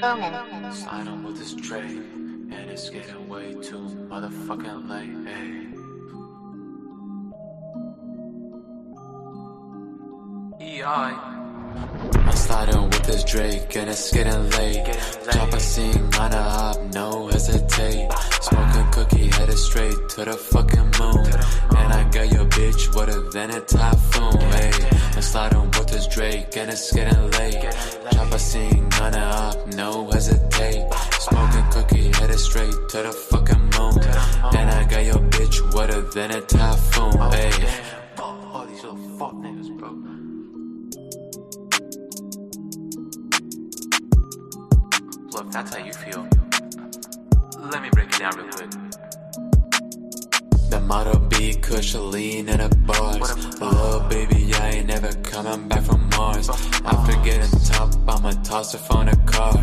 Bowman. Slide on with this tray, and it's getting way too motherfucking late. Hey. EI. I'm sliding with this Drake and it's getting late. Chop a scene a hop, no straight to the fucking moon. And I got your bitch wetter than a typhoon. Hey, I'm sliding with this Drake and it's getting late. Chop a scene on a hop, no hesitate. Smoking cookie, headed straight to the fucking moon. And I got your bitch wetter than a typhoon. Fuck all these little fuck niggas, bro. Look, that's how you feel. Let me break it down real quick. Motto be Kush, lean in the bars. Little baby, I ain't never coming back from Mars. After getting top, I'ma toss her from the car.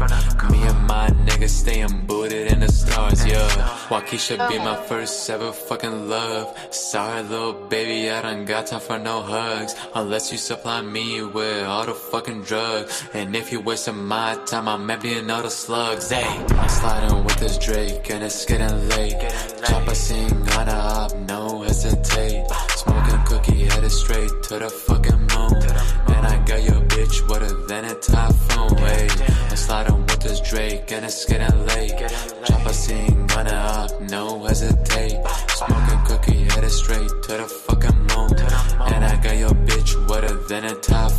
Me and my niggas staying booted in the stars, yeah. Wockesha be my first ever fucking love. Sorry, little baby, I don't got time for no hugs. Unless you supply me with all the fucking drugs. And if you wasting my time, I'm emptying all the slugs. Hey, I'm sliding with this Drake, and it's getting late. Chopper sing on a straight to the fucking moon. And I got your bitch wetter than a typhoon. Hey, I'm sliding with this Drake, and it's getting late. Chopper sing on a hop, no hesitate. Smoking cookie, headed straight to the fucking moon. And I got your bitch wetter than a typhoon.